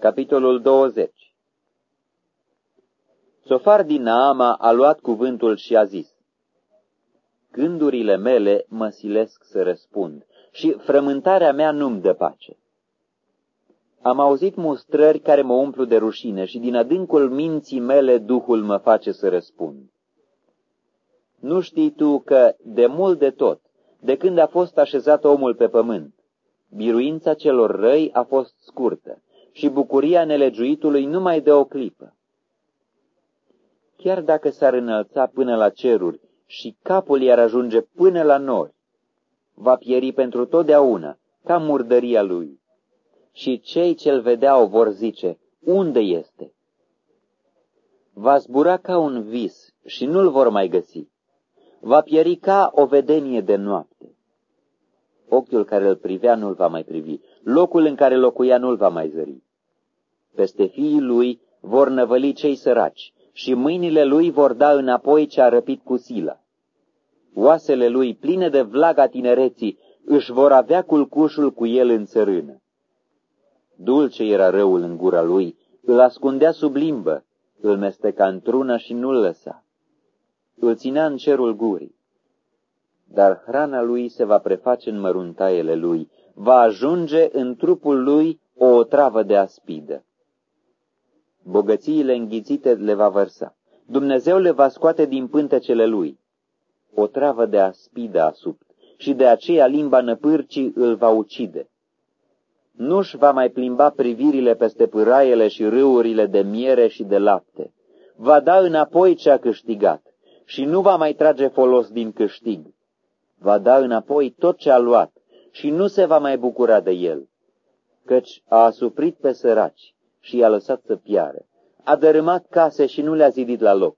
Capitolul 20 Sofar din Naama a luat cuvântul și a zis, Gândurile mele mă silesc să răspund și frământarea mea nu-mi dă pace. Am auzit mustrări care mă umplu de rușine și din adâncul minții mele Duhul mă face să răspund. Nu știi tu că, de mult de tot, de când a fost așezat omul pe pământ, biruința celor răi a fost scurtă și bucuria nelegiuitului numai de o clipă. Chiar dacă s-ar înălța până la ceruri și capul i-ar ajunge până la nori, va pieri pentru totdeauna, ca murdăria lui. Și cei ce-l vedeau vor zice, unde este? Va zbura ca un vis și nu-l vor mai găsi. Va pieri ca o vedenie de noapte. Ochiul care îl privea nu-l va mai privi, locul în care locuia nu-l va mai zări. Peste fiii lui vor năvăli cei săraci și mâinile lui vor da înapoi ce a răpit cu sila. Oasele lui, pline de vlaga tinereții, își vor avea culcușul cu el în țărână. Dulce era răul în gura lui, îl ascundea sub limbă, îl mesteca într-una și nu-l lăsa. Îl ținea în cerul gurii. Dar hrana lui se va preface în măruntaiele lui, va ajunge în trupul lui o otravă de aspidă bogățiile înghițite le va vărsa. Dumnezeu le va scoate din pântecele lui. O travă de aspidă asupt și de aceea limba năpârcii îl va ucide. Nu-și va mai plimba privirile peste pâraiele și râurile de miere și de lapte. Va da înapoi ce a câștigat și nu va mai trage folos din câștig. Va da înapoi tot ce a luat și nu se va mai bucura de el, căci a asuprit pe săraci și i-a lăsat să piare. A dărâmat case și nu le-a zidit la loc.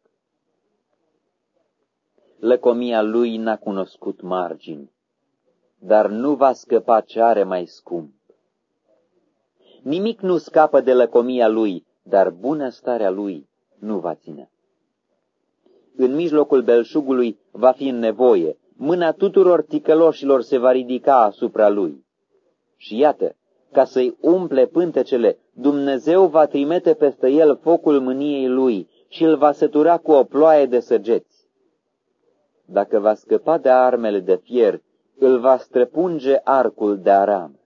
Lăcomia lui n-a cunoscut margini, dar nu va scăpa ce are mai scump. Nimic nu scapă de lăcomia lui, dar bunăstarea lui nu va ține. În mijlocul belșugului va fi în nevoie, mâna tuturor ticăloșilor se va ridica asupra lui. Și iată, ca să-i umple pântecele, Dumnezeu va trimite peste el focul mâniei lui și îl va sătura cu o ploaie de săgeți. Dacă va scăpa de armele de fier, îl va străpunge arcul de aram.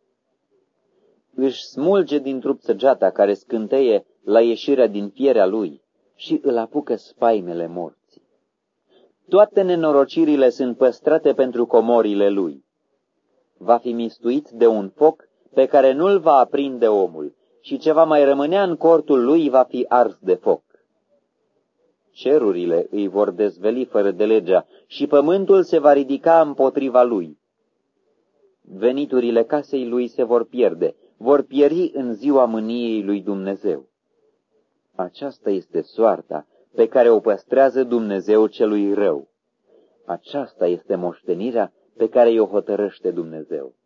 Își smulge din trup săgeata care scânteie la ieșirea din fierea lui și îl apucă spaimele morții. Toate nenorocirile sunt păstrate pentru comorile lui. Va fi mistuit de un foc pe care nu-l va aprinde omul și ce va mai rămânea în cortul lui va fi ars de foc. Cerurile îi vor dezveli fără de legea și pământul se va ridica împotriva lui. Veniturile casei lui se vor pierde, vor pieri în ziua mâniei lui Dumnezeu. Aceasta este soarta pe care o păstrează Dumnezeu celui rău. Aceasta este moștenirea pe care o hotărăște Dumnezeu.